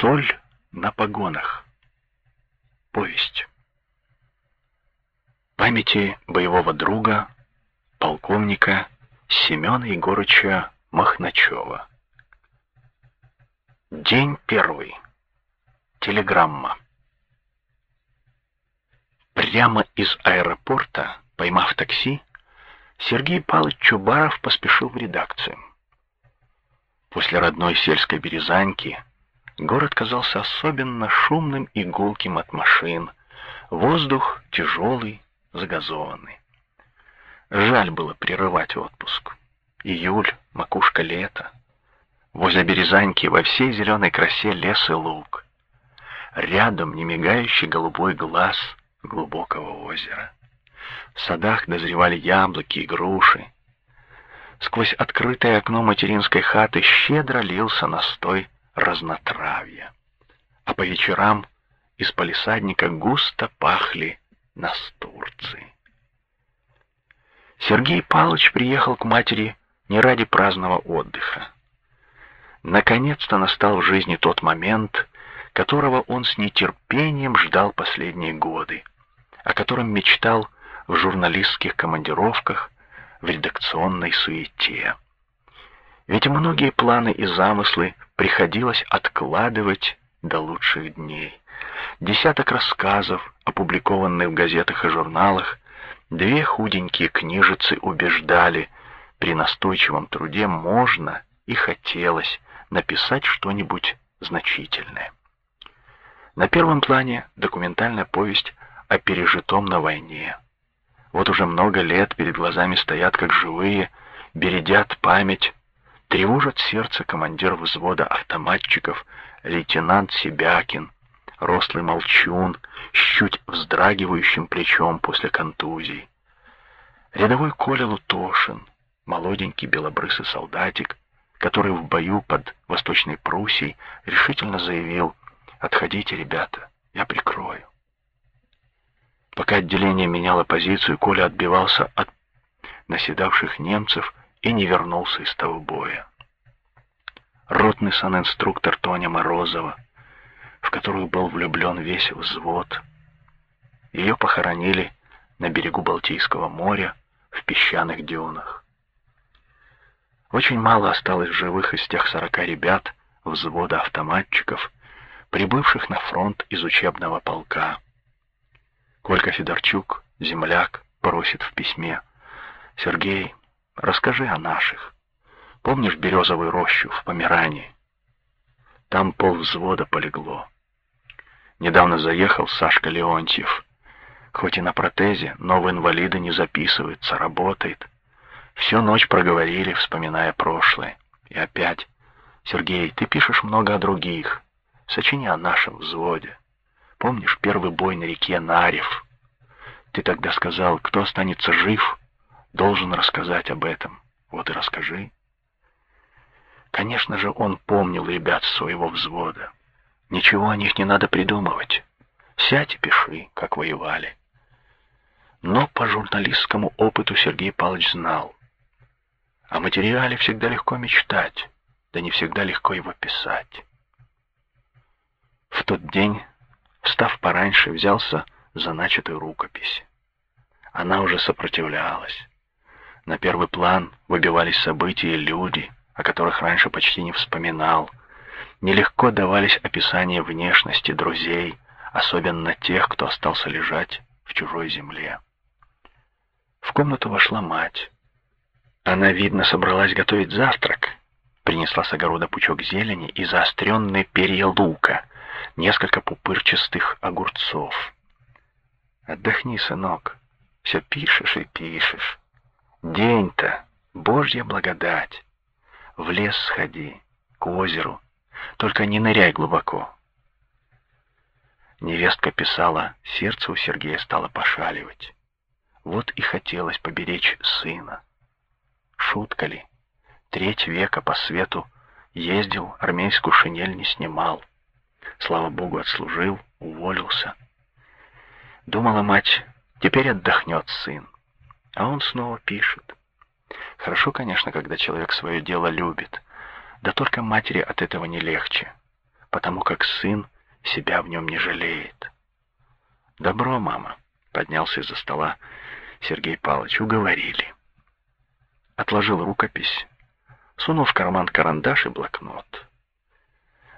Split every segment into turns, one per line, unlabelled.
Соль на погонах. Повесть. Памяти боевого друга, полковника Семена Егорыча Махначева. День первый. Телеграмма. Прямо из аэропорта, поймав такси, Сергей Павлович Чубаров поспешил в редакцию. После родной сельской Березаньки город казался особенно шумным и гулким от машин. Воздух тяжелый, загазованный. Жаль было прерывать отпуск. Июль, макушка лета. Возле Березаньки во всей зеленой красе лес и луг. Рядом немигающий голубой глаз глубокого озера. В садах дозревали яблоки и груши. Сквозь открытое окно материнской хаты щедро лился настой разнотравья. А по вечерам из палисадника густо пахли настурции. Сергей Павлович приехал к матери не ради праздного отдыха. Наконец-то настал в жизни тот момент, которого он с нетерпением ждал последние годы, о котором мечтал в журналистских командировках, в редакционной суете. Ведь многие планы и замыслы приходилось откладывать до лучших дней. Десяток рассказов, опубликованных в газетах и журналах, две худенькие книжицы убеждали, при настойчивом труде можно и хотелось написать что-нибудь значительное. На первом плане документальная повесть о пережитом на войне. Вот уже много лет перед глазами стоят как живые, бередят память, тревожат сердце командир взвода автоматчиков лейтенант Себякин, рослый молчун с чуть вздрагивающим плечом после контузии. Рядовой Коля Лутошин, молоденький белобрысый солдатик, который в бою под Восточной Пруссией решительно заявил «Отходите, ребята, я прикрою». Пока отделение меняло позицию, Коля отбивался от наседавших немцев и не вернулся из того боя. Ротный санинструктор Тоня Морозова, в которую был влюблен весь взвод, ее похоронили на берегу Балтийского моря в песчаных дюнах. Очень мало осталось живых из тех сорока ребят взвода автоматчиков, прибывших на фронт из учебного полка. Колька Федорчук, земляк, просит в письме. «Сергей, расскажи о наших. Помнишь березовую рощу в Померании? Там пол взвода полегло. Недавно заехал Сашка Леонтьев. Хоть и на протезе, но в инвалиды не записывается, работает. Всю ночь проговорили, вспоминая прошлое. И опять, Сергей, ты пишешь много о других. Сочини о нашем взводе. Помнишь первый бой на реке Нарев? Ты тогда сказал, кто останется жив, должен рассказать об этом. Вот и расскажи. Конечно же, он помнил ребят своего взвода. Ничего о них не надо придумывать. Сядь и пиши, как воевали. Но по журналистскому опыту Сергей Павлович знал. О материале всегда легко мечтать, да не всегда легко его писать. В тот день Встав пораньше, взялся за начатую рукопись. Она уже сопротивлялась. На первый план выбивались события и люди, о которых раньше почти не вспоминал. Нелегко давались описания внешности друзей, особенно тех, кто остался лежать в чужой земле. В комнату вошла мать. Она, видно, собралась готовить завтрак. Принесла с огорода пучок зелени и заостренные перья лука — несколько пупырчатых огурцов. Отдохни, сынок, все пишешь и пишешь. День-то, Божья благодать. В лес сходи, к озеру, только не ныряй глубоко. Невестка писала, сердце у Сергея стало пошаливать. Вот и хотелось поберечь сына. Шутка ли? Треть века по свету ездил, армейскую шинель не снимал. Слава богу, отслужил, уволился. Думала мать, теперь отдохнет сын. А он снова пишет. Хорошо, конечно, когда человек свое дело любит. Да только матери от этого не легче. потому как сын себя в нем не жалеет. «Добро, мама», — поднялся из-за стола Сергей Павлович, — «уговорили». Отложил рукопись, сунул в карман карандаш и блокнот.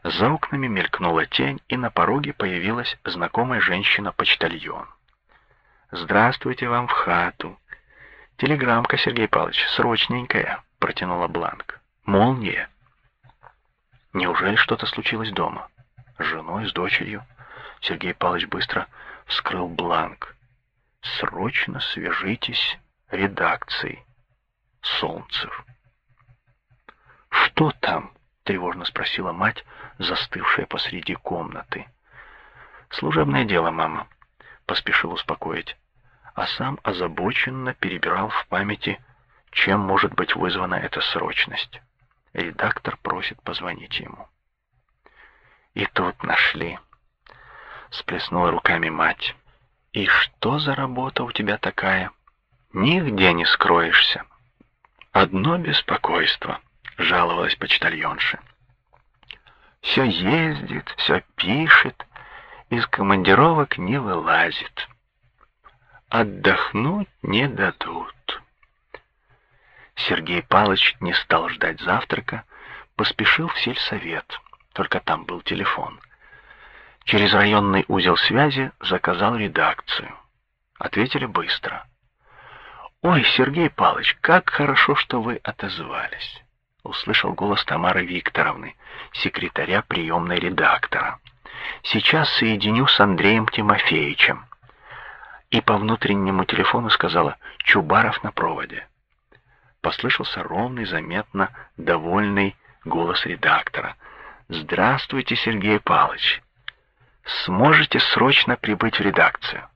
За окнами мелькнула тень, и на пороге появилась знакомая женщина-почтальон. «Здравствуйте вам в хату. Телеграммка, Сергей Павлович, срочненькая», — протянула бланк. «Молния». Неужели что-то случилось дома? С женой, с дочерью? Сергей Павлович быстро вскрыл бланк. «Срочно свяжитесь редакцией. Солнцев». «Что там?» — тревожно спросила мать, застывшая посреди комнаты. «Служебное дело, мама», — поспешил успокоить, а сам озабоченно перебирал в памяти, чем может быть вызвана эта срочность. Редактор просит позвонить ему. И тут нашли. Сплеснула руками мать. И что за работа у тебя такая? Нигде не скроешься. Одно беспокойство, жаловалась почтальонша. Все ездит, все пишет, из командировок не вылазит. Отдохнуть не дадут. Сергей Палыч не стал ждать завтрака, поспешил в сельсовет, только там был телефон. Через районный узел связи заказал редакцию. Ответили быстро. «Ой, Сергей Палыч, как хорошо, что вы отозвались!» Услышал голос Тамары Викторовны, секретаря приемной редактора. «Сейчас соединю с Андреем Тимофеевичем». И по внутреннему телефону сказала «Чубаров на проводе» послышался ровный, заметно довольный голос редактора. «Здравствуйте, Сергей Павлович. Сможете срочно прибыть в редакцию?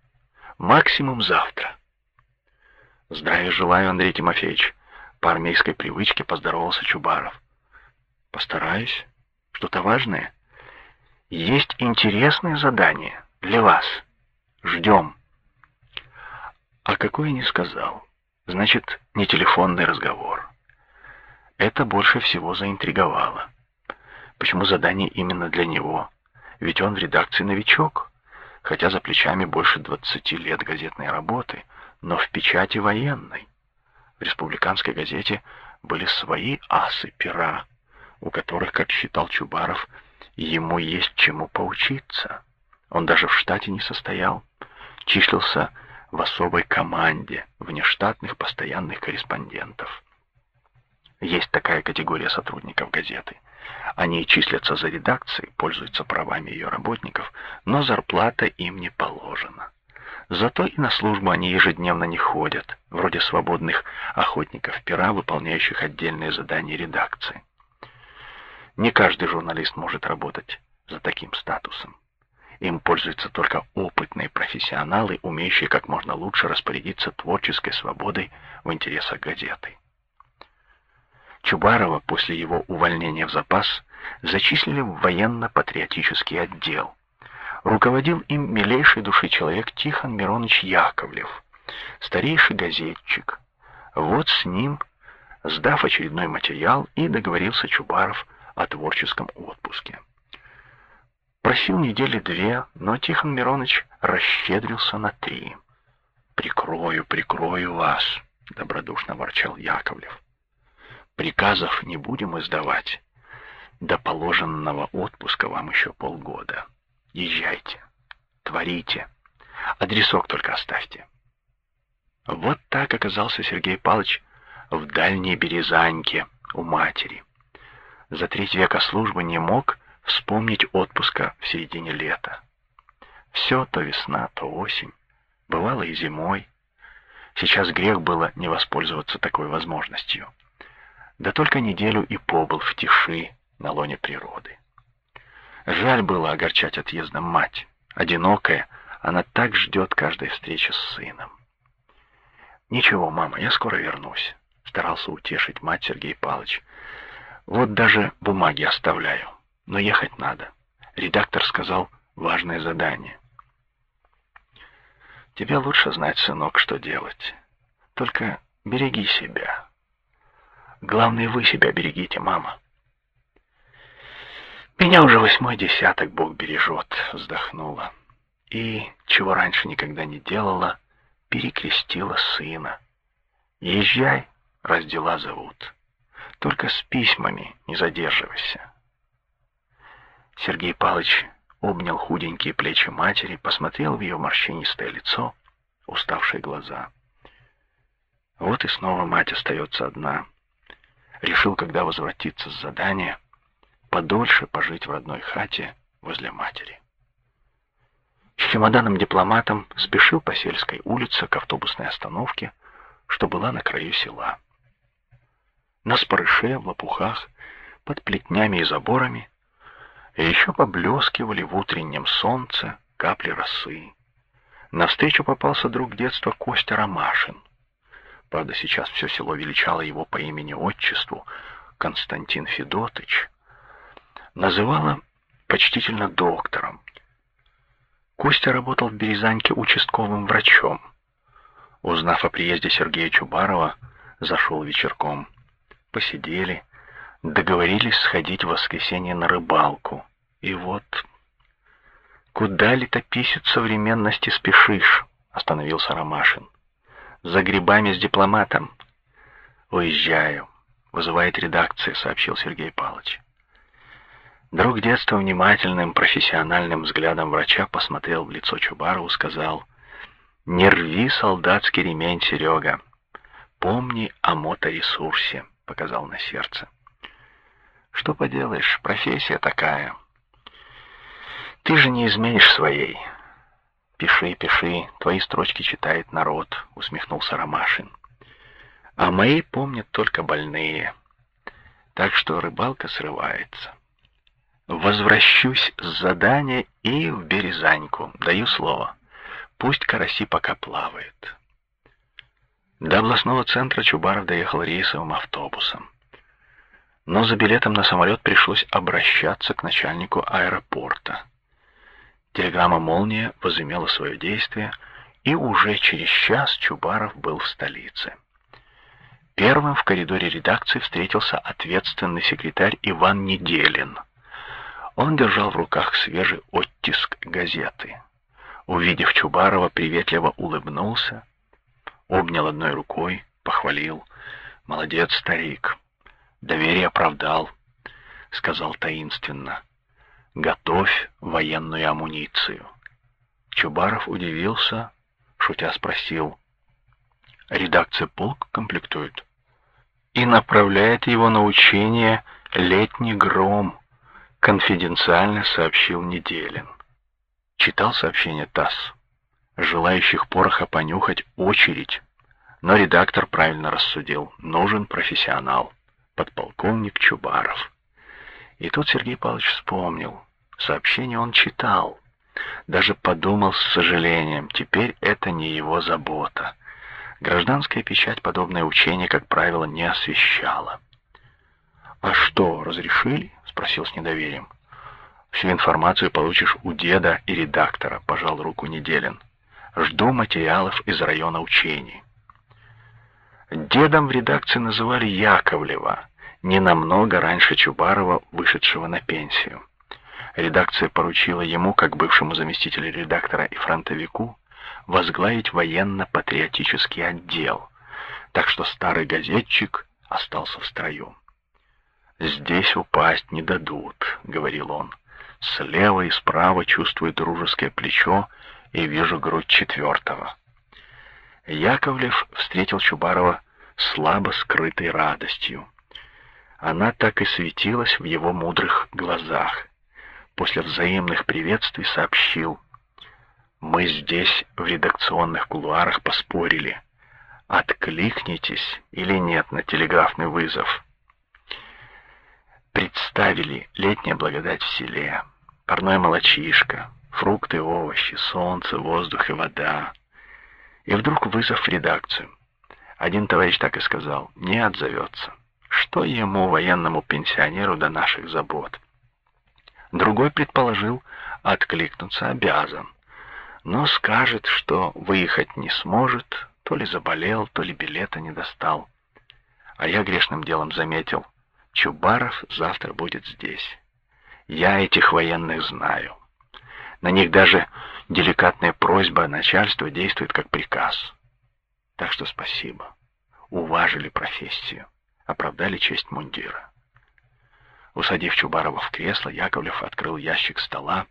Максимум завтра». «Здравия желаю, Андрей Тимофеевич», — по армейской привычке поздоровался Чубаров. «Постараюсь. Что-то важное? Есть интересное задание для вас. Ждем». «А какое не сказал?» Значит, не телефонный разговор. Это больше всего заинтриговало. Почему задание именно для него? Ведь он в редакции новичок, хотя за плечами больше 20 лет газетной работы, но в печати военной. В республиканской газете были свои асы пера, у которых, как считал Чубаров, ему есть чему поучиться. Он даже в штате не состоял, числился в особой команде внештатных постоянных корреспондентов. Есть такая категория сотрудников газеты. Они числятся за редакцией, пользуются правами ее работников, но зарплата им не положена. Зато и на службу они ежедневно не ходят, вроде свободных охотников пера, выполняющих отдельные задания редакции. Не каждый журналист может работать за таким статусом. Им пользуются только опытные профессионалы, умеющие как можно лучше распорядиться творческой свободой в интересах газеты. Чубарова после его увольнения в запас зачислили в военно-патриотический отдел. Руководил им милейший души человек Тихон Миронович Яковлев, старейший газетчик. Вот с ним, сдав очередной материал, и договорился Чубаров о творческом отпуске. Просил недели две, но Тихон Миронович расщедрился на три. «Прикрою, прикрою вас», — добродушно ворчал Яковлев. «Приказов не будем издавать. До положенного отпуска вам еще полгода. Езжайте, творите, адресок только оставьте». Вот так оказался Сергей Павлович в дальней Березаньке у матери. За треть века службы не мог вспомнить отпуска в середине лета. Все то весна, то осень, бывало и зимой. Сейчас грех было не воспользоваться такой возможностью. Да только неделю и побыл в тиши на лоне природы. Жаль было огорчать отъездом мать. Одинокая, она так ждет каждой встречи с сыном. «Ничего, мама, я скоро вернусь», — старался утешить мать Сергей Павлович. «Вот даже бумаги оставляю но ехать надо. Редактор сказал важное задание. Тебе лучше знать, сынок, что делать. Только береги себя. Главное, вы себя берегите, мама. Меня уже восьмой десяток Бог бережет, вздохнула. И, чего раньше никогда не делала, перекрестила сына. Езжай, раз дела зовут. Только с письмами не задерживайся. Сергей Палыч обнял худенькие плечи матери, посмотрел в ее морщинистое лицо, уставшие глаза. Вот и снова мать остается одна. Решил, когда возвратиться с задания, подольше пожить в родной хате возле матери. С чемоданом-дипломатом спешил по сельской улице к автобусной остановке, что была на краю села. На спорыше, в лопухах, под плетнями и заборами и еще поблескивали в утреннем солнце капли росы. Навстречу попался друг детства Костя Ромашин. Правда, сейчас все село величало его по имени-отчеству Константин Федотыч. Называло почтительно доктором. Костя работал в Березаньке участковым врачом. Узнав о приезде Сергея Чубарова, зашел вечерком. Посидели, договорились сходить в воскресенье на рыбалку. И вот... «Куда летописец современности спешишь?» — остановился Ромашин. «За грибами с дипломатом». «Уезжаю», — вызывает редакция, — сообщил Сергей Павлович. Друг детства внимательным профессиональным взглядом врача посмотрел в лицо Чубарову, сказал, «Не рви солдатский ремень, Серега. Помни о моторесурсе», — показал на сердце. Что поделаешь, профессия такая. Ты же не изменишь своей. Пиши, пиши, твои строчки читает народ, усмехнулся Ромашин. А мои помнят только больные. Так что рыбалка срывается. Возвращусь с задания и в Березаньку, даю слово. Пусть караси пока плавают. До областного центра Чубаров доехал рейсовым автобусом но за билетом на самолет пришлось обращаться к начальнику аэропорта. Телеграмма «Молния» возымела свое действие, и уже через час Чубаров был в столице. Первым в коридоре редакции встретился ответственный секретарь Иван Неделин. Он держал в руках свежий оттиск газеты. Увидев Чубарова, приветливо улыбнулся, обнял одной рукой, похвалил. «Молодец, старик, Доверие оправдал, сказал таинственно. Готовь военную амуницию. Чубаров удивился, шутя спросил. Редакция полк комплектует. И направляет его на учение «Летний гром», конфиденциально сообщил Неделин. Читал сообщение ТАСС. Желающих пороха понюхать очередь, но редактор правильно рассудил, нужен профессионал подполковник Чубаров. И тут Сергей Павлович вспомнил. Сообщение он читал. Даже подумал с сожалением, теперь это не его забота. Гражданская печать подобное учение, как правило, не освещала. «А что, разрешили?» — спросил с недоверием. «Всю информацию получишь у деда и редактора», — пожал руку Неделин. «Жду материалов из района учений». Дедом в редакции называли Яковлева, не намного раньше Чубарова, вышедшего на пенсию. Редакция поручила ему, как бывшему заместителю редактора и фронтовику, возглавить военно-патриотический отдел, так что старый газетчик остался в строю. «Здесь упасть не дадут», — говорил он. «Слева и справа чувствую дружеское плечо и вижу грудь четвертого». Яковлев встретил Чубарова слабо скрытой радостью. Она так и светилась в его мудрых глазах. После взаимных приветствий сообщил. «Мы здесь, в редакционных кулуарах, поспорили, откликнетесь или нет на телеграфный вызов». Представили летняя благодать в селе, парное молочишко, фрукты, овощи, солнце, воздух и вода. И вдруг вызов в редакцию. Один товарищ так и сказал, не отзовется. Что ему, военному пенсионеру, до наших забот? Другой предположил, откликнуться обязан, но скажет, что выехать не сможет, то ли заболел, то ли билета не достал. А я грешным делом заметил, Чубаров завтра будет здесь. Я этих военных знаю. На них даже деликатная просьба начальства действует как приказ. Так что спасибо. Уважили профессию, оправдали честь мундира. Усадив Чубарова в кресло, Яковлев открыл ящик стола,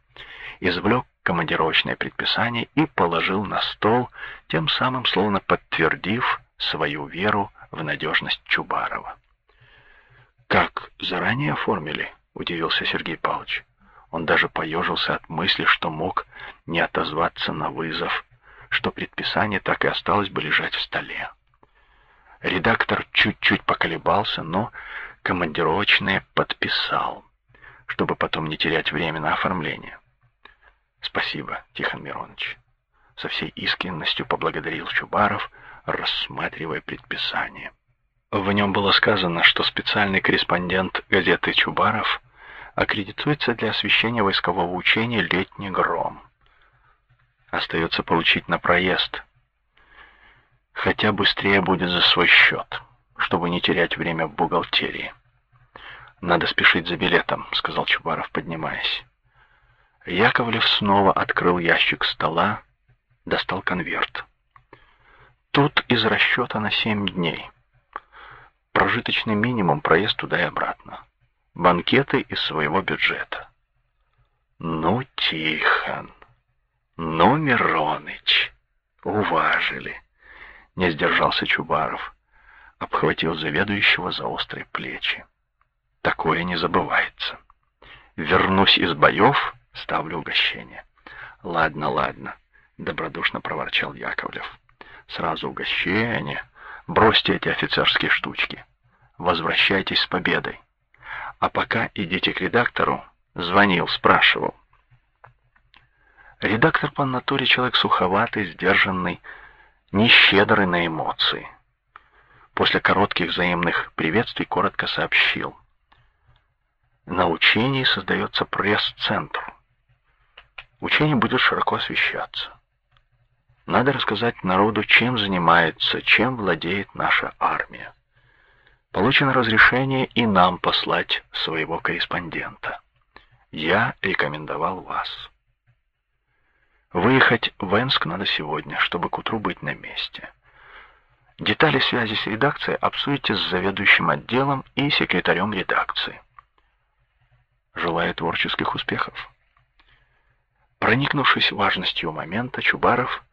извлек командировочное предписание и положил на стол, тем самым словно подтвердив свою веру в надежность Чубарова. «Как, заранее оформили?» — удивился Сергей Павлович. Он даже поежился от мысли, что мог не отозваться на вызов, что предписание так и осталось бы лежать в столе. Редактор чуть-чуть поколебался, но командировочное подписал, чтобы потом не терять время на оформление. «Спасибо, Тихон Миронович». Со всей искренностью поблагодарил Чубаров, рассматривая предписание. В нем было сказано, что специальный корреспондент газеты «Чубаров» аккредитуется для освещения войскового учения «Летний гром». Остается получить на проезд. Хотя быстрее будет за свой счет, чтобы не терять время в бухгалтерии. «Надо спешить за билетом», — сказал Чубаров, поднимаясь. Яковлев снова открыл ящик стола, достал конверт. Тут из расчета на семь дней. Прожиточный минимум проезд туда и обратно. Банкеты из своего бюджета. Ну, Тихон, ну, Мироныч, уважили. Не сдержался Чубаров, обхватил заведующего за острые плечи. Такое не забывается. Вернусь из боев, ставлю угощение. Ладно, ладно, добродушно проворчал Яковлев. Сразу угощение. Бросьте эти офицерские штучки. Возвращайтесь с победой. А пока идите к редактору. Звонил, спрашивал. Редактор по натуре человек суховатый, сдержанный, нещедрый на эмоции. После коротких взаимных приветствий коротко сообщил. На учении создается пресс-центр. Учение будет широко освещаться. Надо рассказать народу, чем занимается, чем владеет наша армия. Получено разрешение и нам послать своего корреспондента. Я рекомендовал вас. Выехать в Энск надо сегодня, чтобы к утру быть на месте. Детали связи с редакцией обсудите с заведующим отделом и секретарем редакции. Желаю творческих успехов. Проникнувшись важностью момента, Чубаров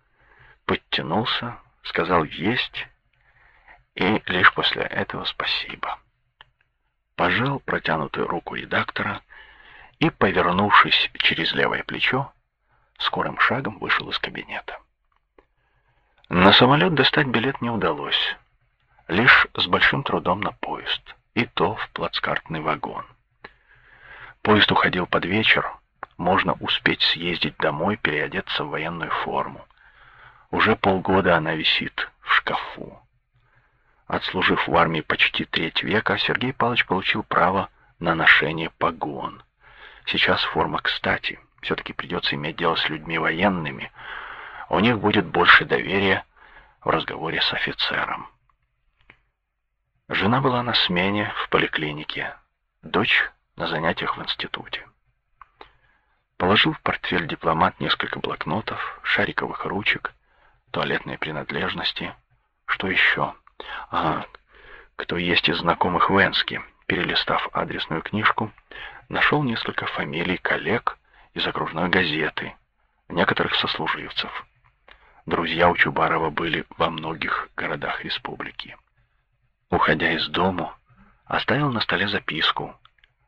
подтянулся, сказал «есть» и лишь после этого «спасибо». Пожал протянутую руку редактора и, повернувшись через левое плечо, скорым шагом вышел из кабинета. На самолет достать билет не удалось, лишь с большим трудом на поезд, и то в плацкартный вагон. Поезд уходил под вечер, можно успеть съездить домой, переодеться в военную форму. Уже полгода она висит в шкафу. Отслужив в армии почти треть века, Сергей Павлович получил право на ношение погон. Сейчас форма кстати. Все-таки придется иметь дело с людьми военными. У них будет больше доверия в разговоре с офицером. Жена была на смене в поликлинике, дочь на занятиях в институте. Положил в портфель дипломат несколько блокнотов, шариковых ручек, туалетные принадлежности. Что еще? А, кто есть из знакомых в Энске. Перелистав адресную книжку, нашел несколько фамилий коллег из окружной газеты, некоторых сослуживцев. Друзья у Чубарова были во многих городах республики. Уходя из дому, оставил на столе записку.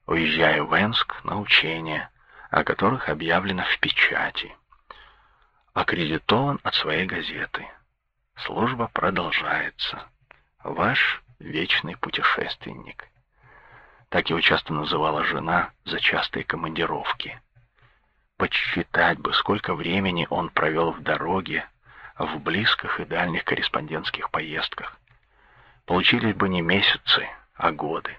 Уезжаю в Энск на учения, о которых объявлено в печати аккредитован от своей газеты. Служба продолжается. Ваш вечный путешественник. Так его часто называла жена за частые командировки. Подсчитать бы, сколько времени он провел в дороге, в близких и дальних корреспондентских поездках. Получились бы не месяцы, а годы.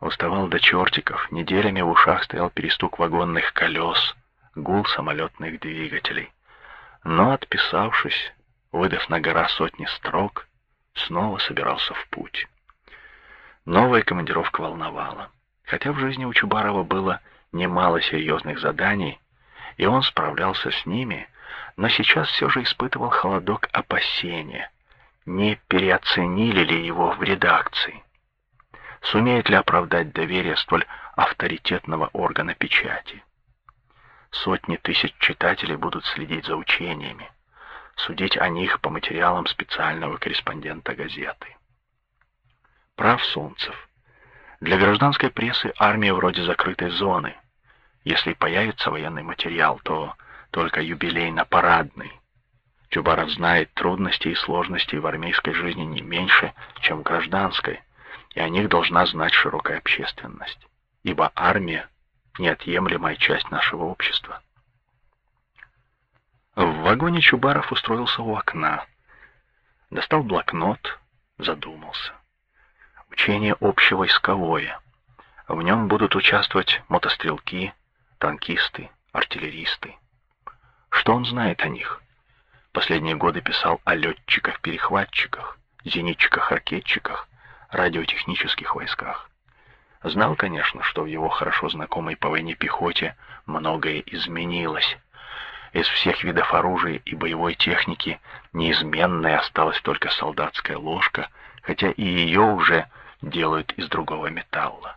Уставал до чертиков, неделями в ушах стоял перестук вагонных колес, гул самолетных двигателей но, отписавшись, выдав на гора сотни строк, снова собирался в путь. Новая командировка волновала, хотя в жизни у Чубарова было немало серьезных заданий, и он справлялся с ними, но сейчас все же испытывал холодок опасения, не переоценили ли его в редакции. Сумеет ли оправдать доверие столь авторитетного органа печати? Сотни тысяч читателей будут следить за учениями, судить о них по материалам специального корреспондента газеты. Прав Солнцев. Для гражданской прессы армия вроде закрытой зоны. Если появится военный материал, то только юбилейно-парадный. Чубаров знает трудности и сложности в армейской жизни не меньше, чем в гражданской, и о них должна знать широкая общественность, ибо армия — неотъемлемая часть нашего общества. В вагоне Чубаров устроился у окна, достал блокнот, задумался. Учение общевойсковое. В нем будут участвовать мотострелки, танкисты, артиллеристы. Что он знает о них? Последние годы писал о летчиках-перехватчиках, зенитчиках-ракетчиках, радиотехнических войсках. Знал, конечно, что в его хорошо знакомой по войне пехоте многое изменилось. Из всех видов оружия и боевой техники неизменной осталась только солдатская ложка, хотя и ее уже делают из другого металла.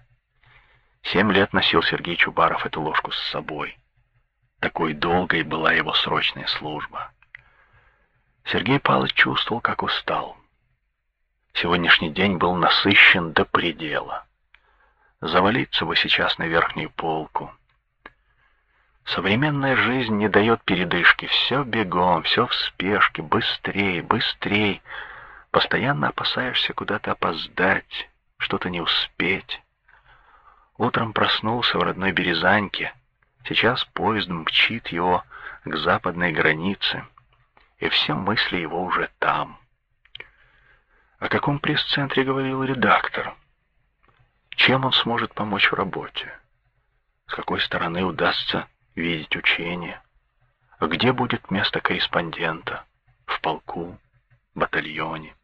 Семь лет носил Сергей Чубаров эту ложку с собой. Такой долгой была его срочная служба. Сергей Павлович чувствовал, как устал. Сегодняшний день был насыщен до предела. Завалиться бы сейчас на верхнюю полку. Современная жизнь не дает передышки. Все бегом, все в спешке, быстрее, быстрее. Постоянно опасаешься куда-то опоздать, что-то не успеть. Утром проснулся в родной Березаньке, Сейчас поезд мчит его к западной границе, и все мысли его уже там. О каком пресс-центре говорил редактор? Чем он сможет помочь в работе? С какой стороны удастся видеть учение? Где будет место корреспондента? В полку? Батальоне?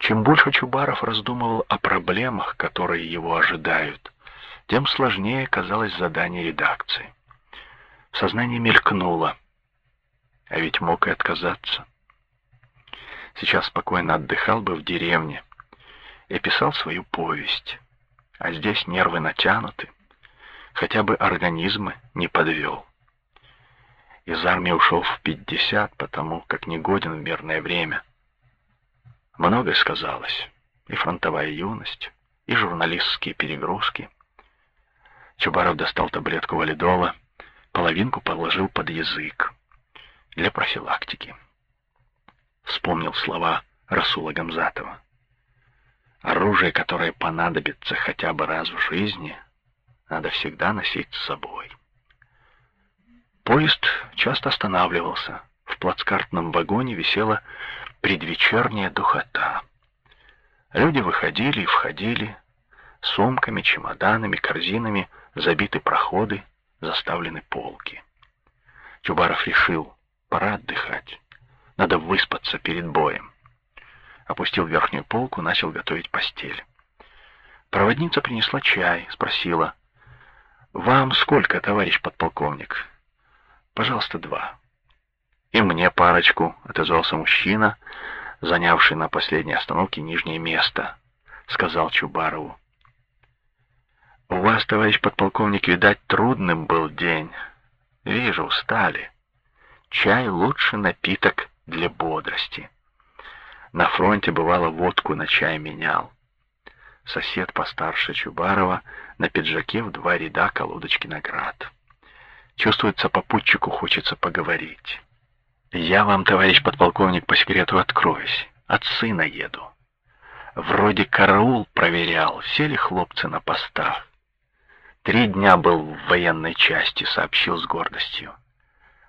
Чем больше Чубаров раздумывал о проблемах, которые его ожидают, тем сложнее казалось задание редакции. В сознании мелькнуло, а ведь мог и отказаться. Сейчас спокойно отдыхал бы в деревне и писал свою повесть, а здесь нервы натянуты, хотя бы организмы не подвел. Из армии ушел в пятьдесят, потому как негоден в мирное время. Многое сказалось, и фронтовая юность, и журналистские перегрузки — Чубаров достал таблетку валидола, половинку положил под язык для профилактики. Вспомнил слова Расула Гамзатова. Оружие, которое понадобится хотя бы раз в жизни, надо всегда носить с собой. Поезд часто останавливался. Плацкартном вагоне висела предвечерняя духота. Люди выходили и входили сумками, чемоданами, корзинами, забиты проходы, заставлены полки. Чубаров решил, пора отдыхать, надо выспаться перед боем. Опустил верхнюю полку, начал готовить постель. Проводница принесла чай, спросила, «Вам сколько, товарищ подполковник?» «Пожалуйста, два». «И мне парочку», — отозвался мужчина, занявший на последней остановке нижнее место, — сказал Чубарову. У вас, товарищ подполковник, видать, трудным был день. Вижу, устали. Чай — лучший напиток для бодрости. На фронте, бывало, водку на чай менял. Сосед постарше Чубарова на пиджаке в два ряда колодочки наград. Чувствуется, попутчику хочется поговорить. Я вам, товарищ подполковник, по секрету откроюсь. От сына еду. Вроде караул проверял, все ли хлопцы на постах. Три дня был в военной части, сообщил с гордостью.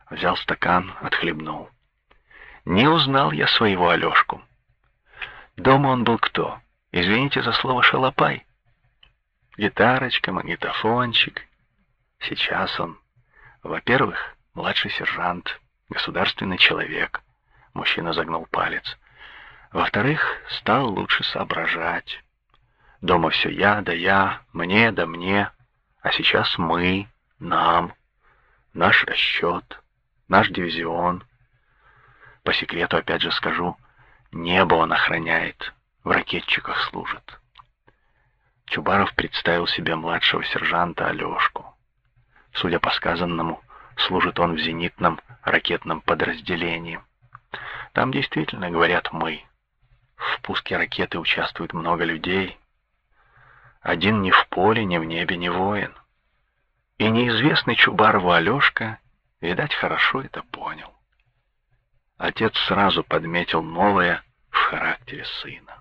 Взял стакан, отхлебнул. Не узнал я своего Алешку. Дома он был кто? Извините за слово шалопай. Гитарочка, магнитофончик. Сейчас он, во-первых, младший сержант, государственный человек. Мужчина загнул палец. Во-вторых, стал лучше соображать. Дома все я да я, мне да мне, А сейчас мы, нам, наш расчет, наш дивизион. По секрету опять же скажу, небо он охраняет, в ракетчиках служит. Чубаров представил себе младшего сержанта Алешку. Судя по сказанному, служит он в зенитном ракетном подразделении. Там действительно, говорят, мы. В пуске ракеты участвует много людей. Один ни в поле, ни в небе не воин. И неизвестный Чубарову Алешка, видать, хорошо это понял. Отец сразу подметил новое в характере сына.